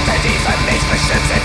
all pities and these missions